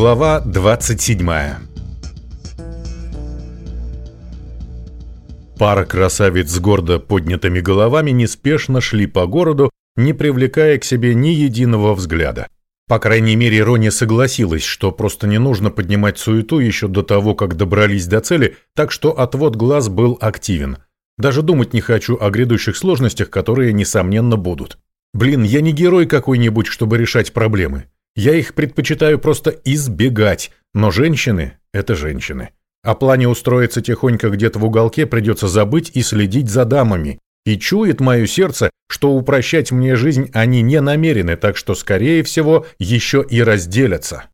Глава 27 Пара красавиц с гордо поднятыми головами неспешно шли по городу, не привлекая к себе ни единого взгляда. По крайней мере, Рони согласилась, что просто не нужно поднимать суету еще до того, как добрались до цели, так что отвод глаз был активен. Даже думать не хочу о грядущих сложностях, которые, несомненно, будут. Блин, я не герой какой-нибудь, чтобы решать проблемы. Я их предпочитаю просто избегать, но женщины – это женщины. О плане устроиться тихонько где-то в уголке придется забыть и следить за дамами. И чует мое сердце, что упрощать мне жизнь они не намерены, так что, скорее всего, еще и разделятся.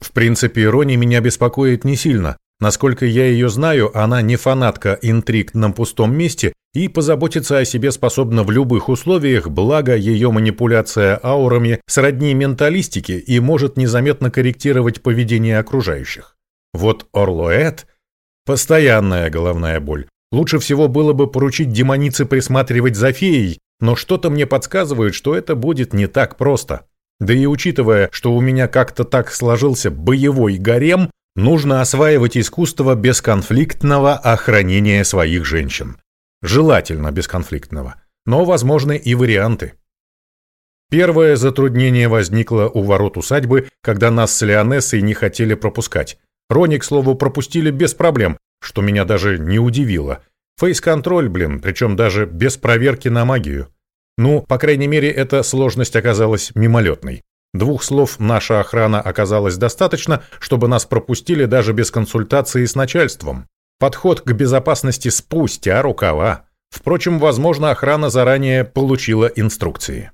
В принципе, Рони меня беспокоит не сильно. Насколько я ее знаю, она не фанатка интриг на пустом месте и позаботиться о себе способна в любых условиях, благо ее манипуляция аурами сродни менталистике и может незаметно корректировать поведение окружающих. Вот Орлоэт – постоянная головная боль. Лучше всего было бы поручить демонице присматривать за феей, но что-то мне подсказывает, что это будет не так просто. Да и учитывая, что у меня как-то так сложился боевой гарем, Нужно осваивать искусство бесконфликтного охранения своих женщин. Желательно бесконфликтного, но возможны и варианты. Первое затруднение возникло у ворот усадьбы, когда нас с Леонессой не хотели пропускать. Рони, к слову, пропустили без проблем, что меня даже не удивило. Фейс-контроль, блин, причем даже без проверки на магию. Ну, по крайней мере, эта сложность оказалась мимолетной. Двух слов наша охрана оказалась достаточно, чтобы нас пропустили даже без консультации с начальством. Подход к безопасности спустя рукава. Впрочем, возможно, охрана заранее получила инструкции.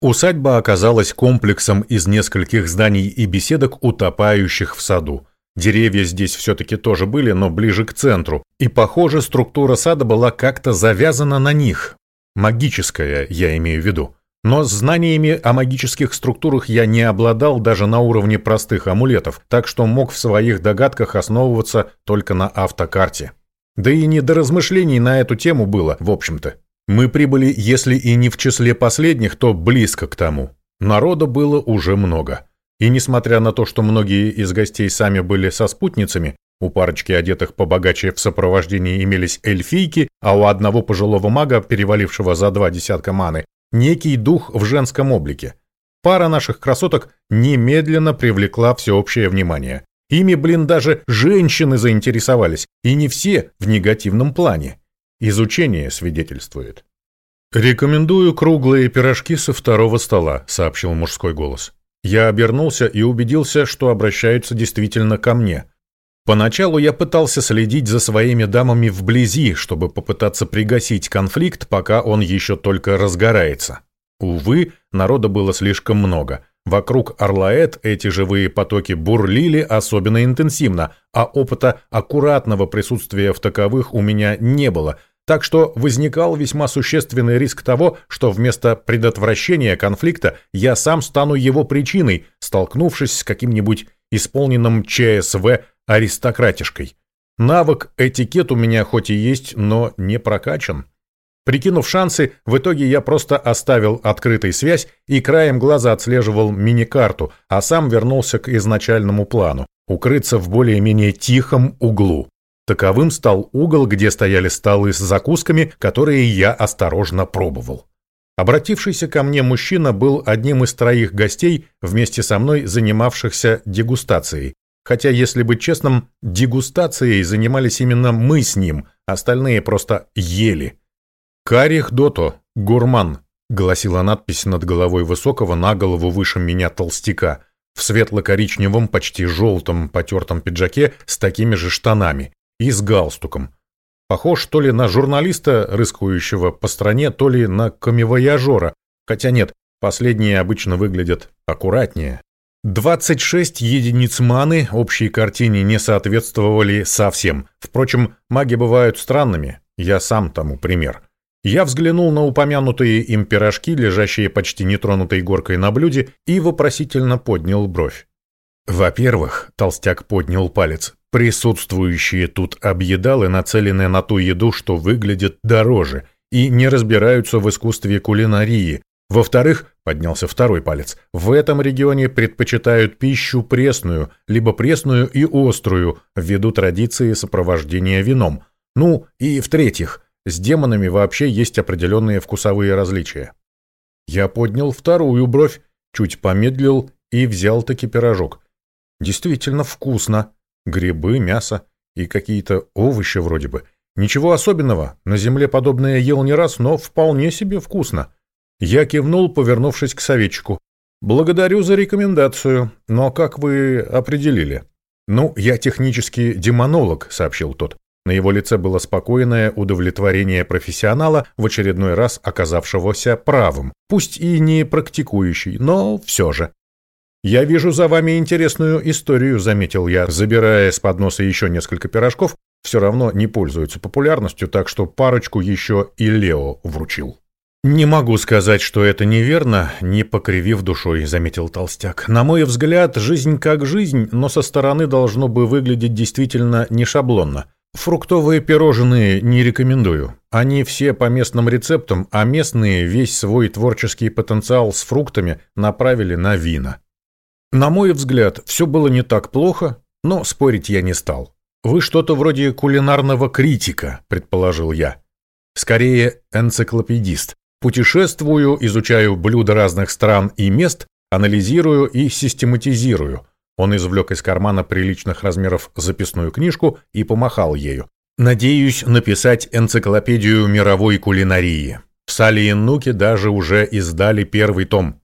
Усадьба оказалась комплексом из нескольких зданий и беседок, утопающих в саду. Деревья здесь все-таки тоже были, но ближе к центру. И, похоже, структура сада была как-то завязана на них. Магическая, я имею в виду. Но знаниями о магических структурах я не обладал даже на уровне простых амулетов, так что мог в своих догадках основываться только на автокарте. Да и не до размышлений на эту тему было, в общем-то. Мы прибыли, если и не в числе последних, то близко к тому. Народа было уже много. И несмотря на то, что многие из гостей сами были со спутницами, у парочки одетых побогаче в сопровождении имелись эльфийки, а у одного пожилого мага, перевалившего за два десятка маны, некий дух в женском облике. Пара наших красоток немедленно привлекла всеобщее внимание. Ими, блин, даже женщины заинтересовались, и не все в негативном плане. Изучение свидетельствует. «Рекомендую круглые пирожки со второго стола», — сообщил мужской голос. Я обернулся и убедился, что обращаются действительно ко мне. Поначалу я пытался следить за своими дамами вблизи, чтобы попытаться пригасить конфликт, пока он еще только разгорается. Увы, народа было слишком много. Вокруг Орлаэт эти живые потоки бурлили особенно интенсивно, а опыта аккуратного присутствия в таковых у меня не было, так что возникал весьма существенный риск того, что вместо предотвращения конфликта я сам стану его причиной, столкнувшись с каким-нибудь исполненным ЧСВ аристократишкой. Навык этикет у меня хоть и есть, но не прокачан. Прикинув шансы, в итоге я просто оставил открытой связь и краем глаза отслеживал мини-карту, а сам вернулся к изначальному плану – укрыться в более-менее тихом углу. Таковым стал угол, где стояли столы с закусками, которые я осторожно пробовал. Обратившийся ко мне мужчина был одним из троих гостей, вместе со мной занимавшихся дегустацией. Хотя, если быть честным, дегустацией занимались именно мы с ним, остальные просто ели. «Карих Дото, гурман», — гласила надпись над головой высокого на голову выше меня толстяка, в светло-коричневом, почти желтом потертом пиджаке с такими же штанами и с галстуком. Похож то ли на журналиста, рыскающего по стране, то ли на камевояжера, хотя нет, последние обычно выглядят аккуратнее. 26 единиц маны общей картине не соответствовали совсем. Впрочем, маги бывают странными, я сам тому пример. Я взглянул на упомянутые им пирожки, лежащие почти нетронутой горкой на блюде, и вопросительно поднял бровь. Во-первых, толстяк поднял палец, присутствующие тут объедалы нацелены на ту еду, что выглядит дороже, и не разбираются в искусстве кулинарии, Во-вторых, поднялся второй палец, в этом регионе предпочитают пищу пресную, либо пресную и острую, ввиду традиции сопровождения вином. Ну, и в-третьих, с демонами вообще есть определенные вкусовые различия. Я поднял вторую бровь, чуть помедлил и взял таки пирожок. Действительно вкусно. Грибы, мясо и какие-то овощи вроде бы. Ничего особенного, на земле подобное ел не раз, но вполне себе вкусно. Я кивнул, повернувшись к советчику. «Благодарю за рекомендацию, но как вы определили?» «Ну, я технический демонолог», — сообщил тот. На его лице было спокойное удовлетворение профессионала, в очередной раз оказавшегося правым, пусть и не практикующий, но все же. «Я вижу за вами интересную историю», — заметил я, забирая с подноса еще несколько пирожков, все равно не пользуются популярностью, так что парочку еще и Лео вручил. «Не могу сказать, что это неверно, не покривив душой», — заметил Толстяк. «На мой взгляд, жизнь как жизнь, но со стороны должно бы выглядеть действительно не шаблонно. Фруктовые пирожные не рекомендую. Они все по местным рецептам, а местные весь свой творческий потенциал с фруктами направили на вина. На мой взгляд, все было не так плохо, но спорить я не стал. Вы что-то вроде кулинарного критика, предположил я. Скорее, энциклопедист. Путешествую, изучаю блюда разных стран и мест, анализирую и систематизирую. Он извлек из кармана приличных размеров записную книжку и помахал ею. Надеюсь написать энциклопедию мировой кулинарии. В Сале и Нуке даже уже издали первый том.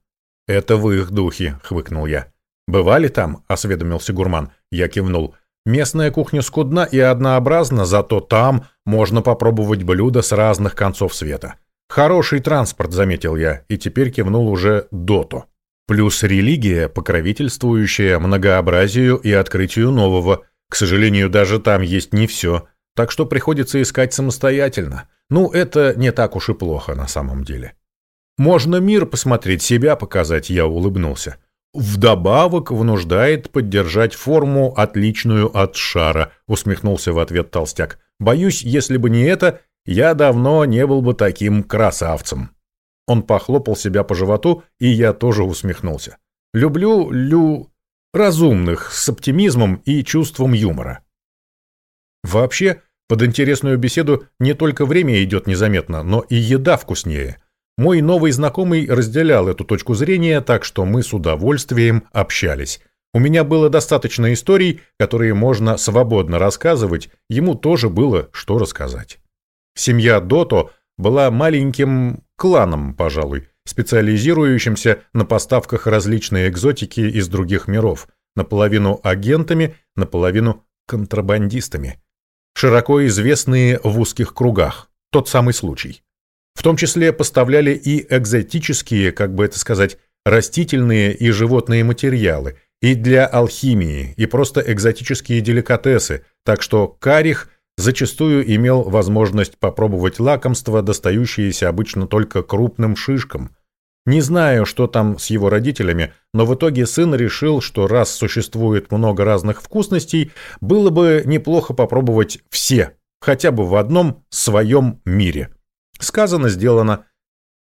Это в их духе, хмыкнул я. Бывали там? осведомился гурман. Я кивнул. Местная кухня скудна и однообразна, зато там можно попробовать блюда с разных концов света. Хороший транспорт, заметил я, и теперь кивнул уже Дото. Плюс религия, покровительствующая многообразию и открытию нового. К сожалению, даже там есть не все, так что приходится искать самостоятельно. Ну, это не так уж и плохо на самом деле. Можно мир посмотреть, себя показать, я улыбнулся. Вдобавок вынуждает поддержать форму, отличную от шара, усмехнулся в ответ толстяк. Боюсь, если бы не это, я давно не был бы таким красавцем. Он похлопал себя по животу, и я тоже усмехнулся. Люблю лю разумных с оптимизмом и чувством юмора. Вообще, под интересную беседу не только время идет незаметно, но и еда вкуснее. Мой новый знакомый разделял эту точку зрения, так что мы с удовольствием общались. У меня было достаточно историй, которые можно свободно рассказывать, ему тоже было что рассказать. Семья Дото была маленьким кланом, пожалуй, специализирующимся на поставках различной экзотики из других миров, наполовину агентами, наполовину контрабандистами. Широко известные в узких кругах. Тот самый случай. В том числе поставляли и экзотические, как бы это сказать, растительные и животные материалы, и для алхимии, и просто экзотические деликатесы, так что карих зачастую имел возможность попробовать лакомства, достающиеся обычно только крупным шишкам. Не знаю, что там с его родителями, но в итоге сын решил, что раз существует много разных вкусностей, было бы неплохо попробовать все, хотя бы в одном своем мире. Сказано, сделано.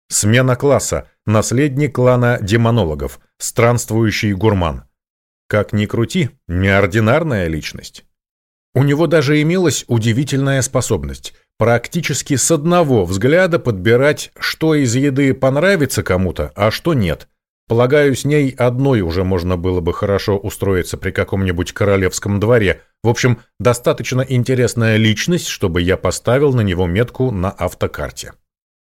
Смена класса. Наследник клана демонологов. Странствующий гурман. Как ни крути, неординарная личность. У него даже имелась удивительная способность практически с одного взгляда подбирать, что из еды понравится кому-то, а что нет. Полагаю, с ней одной уже можно было бы хорошо устроиться при каком-нибудь королевском дворе. В общем, достаточно интересная личность, чтобы я поставил на него метку на автокарте.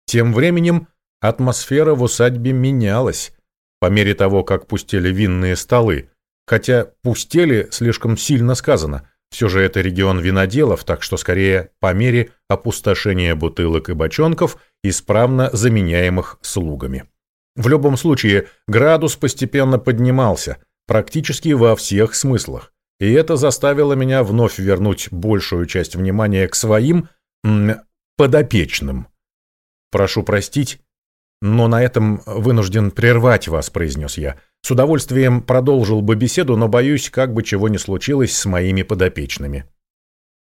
Тем временем атмосфера в усадьбе менялась по мере того, как пустели винные столы. Хотя «пустели» слишком сильно сказано – все же это регион виноделов, так что скорее по мере опустошения бутылок и бочонков, исправно заменяемых слугами. В любом случае, градус постепенно поднимался, практически во всех смыслах. И это заставило меня вновь вернуть большую часть внимания к своим подопечным. Прошу простить, но на этом вынужден прервать вас, произнес я. С удовольствием продолжил бы беседу, но боюсь, как бы чего ни случилось с моими подопечными.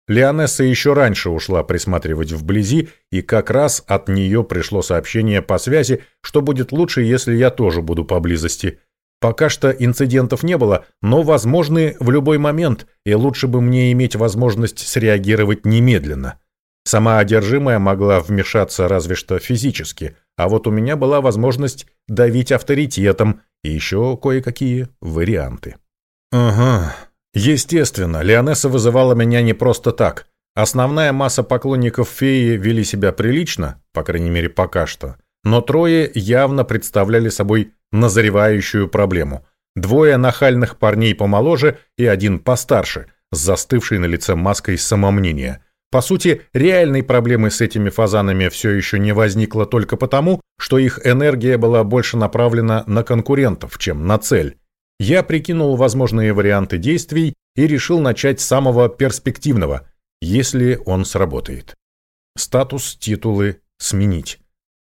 Леонесса еще раньше ушла присматривать вблизи, и как раз от нее пришло сообщение по связи, что будет лучше, если я тоже буду поблизости. Пока что инцидентов не было, но возможны в любой момент, и лучше бы мне иметь возможность среагировать немедленно. Сама одержимая могла вмешаться разве что физически, а вот у меня была возможность давить авторитетом и еще кое-какие варианты. Ага, естественно, Леонесса вызывала меня не просто так. Основная масса поклонников феи вели себя прилично, по крайней мере пока что, но трое явно представляли собой назревающую проблему. Двое нахальных парней помоложе и один постарше, с застывшей на лице маской самомнения. По сути, реальной проблемы с этими фазанами все еще не возникло только потому, что их энергия была больше направлена на конкурентов, чем на цель. Я прикинул возможные варианты действий и решил начать с самого перспективного, если он сработает. Статус, титулы сменить.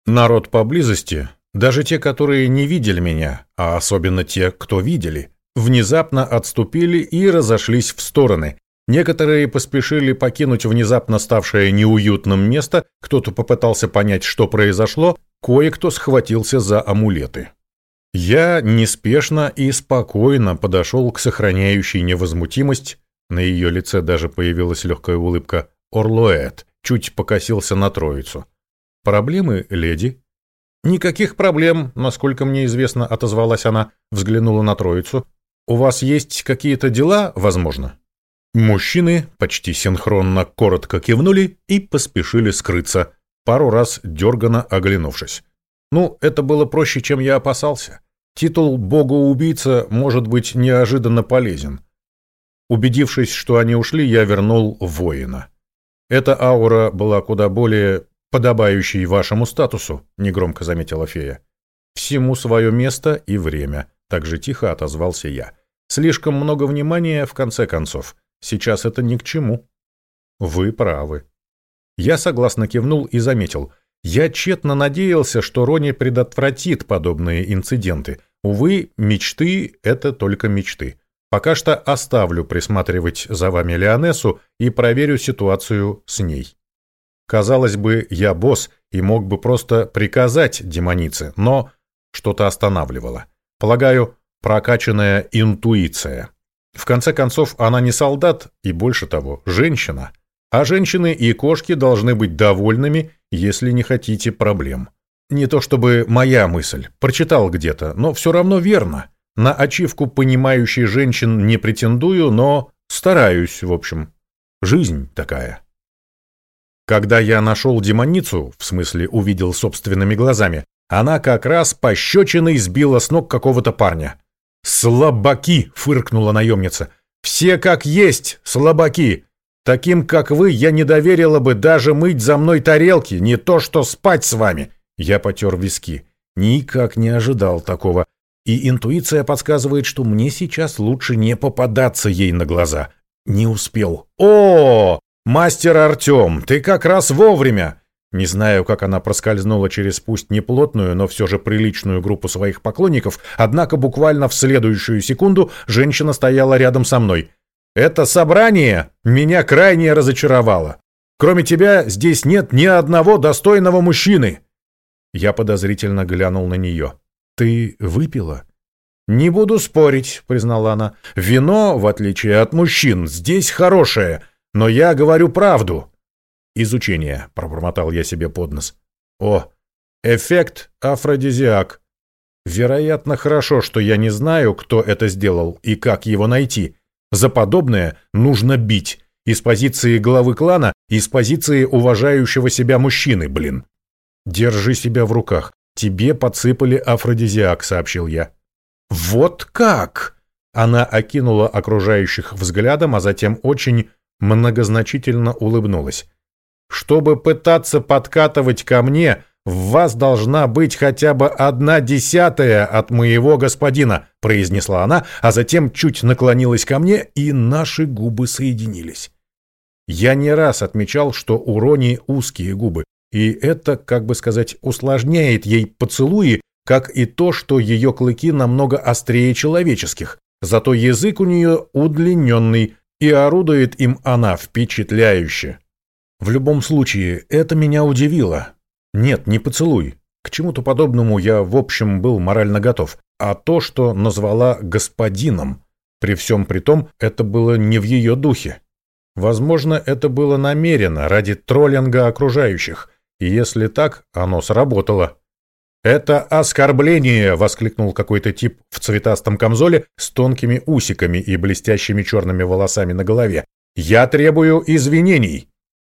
Народ поблизости, даже те, которые не видели меня, а особенно те, кто видели, внезапно отступили и разошлись в стороны, Некоторые поспешили покинуть внезапно ставшее неуютным место, кто-то попытался понять, что произошло, кое-кто схватился за амулеты. Я неспешно и спокойно подошел к сохраняющей невозмутимость, на ее лице даже появилась легкая улыбка, Орлоэт, чуть покосился на троицу. «Проблемы, леди?» «Никаких проблем, насколько мне известно», — отозвалась она, взглянула на троицу. «У вас есть какие-то дела, возможно?» Мужчины почти синхронно коротко кивнули и поспешили скрыться, пару раз дерганно оглянувшись. Ну, это было проще, чем я опасался. Титул бога-убийца может быть неожиданно полезен. Убедившись, что они ушли, я вернул воина. Эта аура была куда более подобающей вашему статусу, негромко заметила фея. Всему свое место и время, так же тихо отозвался я. Слишком много внимания в конце концов. Сейчас это ни к чему. Вы правы. Я согласно кивнул и заметил. Я тщетно надеялся, что Рони предотвратит подобные инциденты. Увы, мечты — это только мечты. Пока что оставлю присматривать за вами Леонессу и проверю ситуацию с ней. Казалось бы, я босс и мог бы просто приказать демонице, но что-то останавливало. Полагаю, прокачанная интуиция. В конце концов, она не солдат и, больше того, женщина. А женщины и кошки должны быть довольными, если не хотите проблем. Не то чтобы моя мысль, прочитал где-то, но все равно верно. На ачивку понимающей женщин не претендую, но стараюсь, в общем. Жизнь такая. Когда я нашел демоницу, в смысле увидел собственными глазами, она как раз пощечиной сбила с ног какого-то парня. «Слабаки!» — фыркнула наемница. «Все как есть, слабаки! Таким, как вы, я не доверила бы даже мыть за мной тарелки, не то что спать с вами!» Я потер виски. Никак не ожидал такого. И интуиция подсказывает, что мне сейчас лучше не попадаться ей на глаза. Не успел. «О, мастер Артем, ты как раз вовремя!» Не знаю, как она проскользнула через пусть неплотную, но все же приличную группу своих поклонников, однако буквально в следующую секунду женщина стояла рядом со мной. «Это собрание меня крайне разочаровало. Кроме тебя здесь нет ни одного достойного мужчины». Я подозрительно глянул на нее. «Ты выпила?» «Не буду спорить», — признала она. «Вино, в отличие от мужчин, здесь хорошее, но я говорю правду». «Изучение», — пробормотал я себе под нос. «О, эффект афродизиак. Вероятно, хорошо, что я не знаю, кто это сделал и как его найти. За подобное нужно бить. Из позиции главы клана, из позиции уважающего себя мужчины, блин. Держи себя в руках. Тебе подсыпали афродизиак», — сообщил я. «Вот как?» Она окинула окружающих взглядом, а затем очень многозначительно улыбнулась. Чтобы пытаться подкатывать ко мне, в вас должна быть хотя бы одна десятая от моего господина, произнесла она, а затем чуть наклонилась ко мне, и наши губы соединились. Я не раз отмечал, что у Рони узкие губы, и это, как бы сказать, усложняет ей поцелуи, как и то, что ее клыки намного острее человеческих. Зато язык у нее удлиненный, И орудует им она впечатляюще. В любом случае, это меня удивило. Нет, не поцелуй. К чему-то подобному я, в общем, был морально готов. А то, что назвала господином, при всем при том, это было не в ее духе. Возможно, это было намеренно, ради троллинга окружающих. И если так, оно сработало. «Это оскорбление!» — воскликнул какой-то тип в цветастом камзоле с тонкими усиками и блестящими черными волосами на голове. «Я требую извинений!»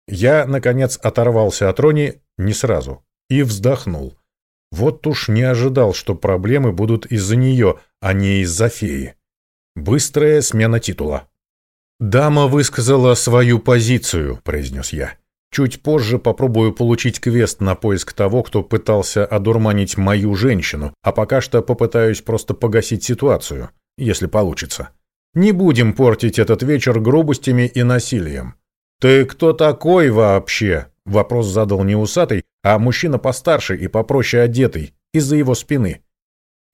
Я, наконец, оторвался от Рони не сразу и вздохнул. Вот уж не ожидал, что проблемы будут из-за нее, а не из-за феи. Быстрая смена титула. «Дама высказала свою позицию», — произнес я. Чуть позже попробую получить квест на поиск того, кто пытался одурманить мою женщину, а пока что попытаюсь просто погасить ситуацию, если получится. Не будем портить этот вечер грубостями и насилием. «Ты кто такой вообще?» — вопрос задал не усатый, а мужчина постарше и попроще одетый, из-за его спины.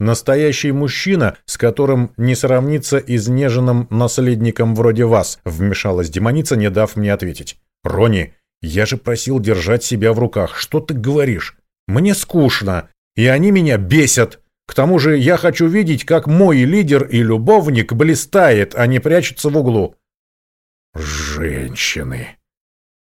«Настоящий мужчина, с которым не сравнится изнеженным наследником вроде вас», — вмешалась демоница, не дав мне ответить. «Рони, я же просил держать себя в руках. Что ты говоришь? Мне скучно, и они меня бесят. К тому же я хочу видеть, как мой лидер и любовник блистает, а не прячется в углу. Женщины.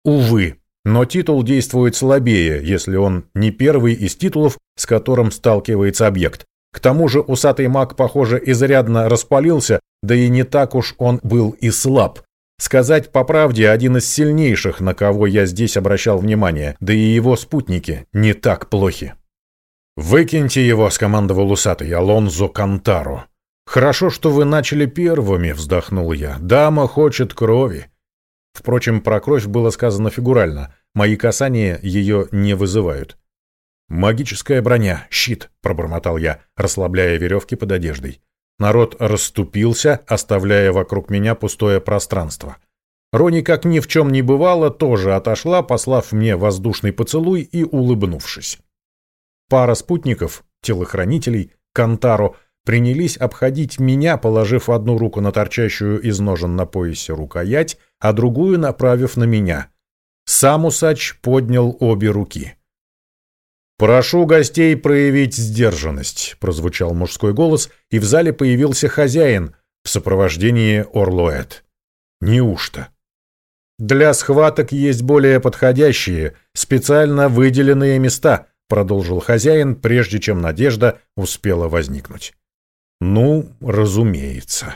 Увы, но титул действует слабее, если он не первый из титулов, с которым сталкивается объект. К тому же усатый маг, похоже, изрядно распалился, да и не так уж он был и слаб. Сказать по правде, один из сильнейших, на кого я здесь обращал внимание, да и его спутники не так плохи. «Выкиньте его», — скомандовал усатый Алонзо Кантаро. «Хорошо, что вы начали первыми», — вздохнул я. «Дама хочет крови». Впрочем, про кровь было сказано фигурально. Мои касания ее не вызывают. «Магическая броня, щит», — пробормотал я, расслабляя веревки под одеждой. Народ расступился, оставляя вокруг меня пустое пространство. Рони, как ни в чем не бывало, тоже отошла, послав мне воздушный поцелуй и улыбнувшись. Пара спутников, телохранителей, Кантаро, принялись обходить меня, положив одну руку на торчащую из ножен на поясе рукоять, а другую направив на меня. Сам усач поднял обе руки. «Прошу гостей проявить сдержанность», — прозвучал мужской голос, и в зале появился хозяин в сопровождении Орлоэт. «Неужто?» «Для схваток есть более подходящие, специально выделенные места», — продолжил хозяин, прежде чем надежда успела возникнуть. «Ну, разумеется».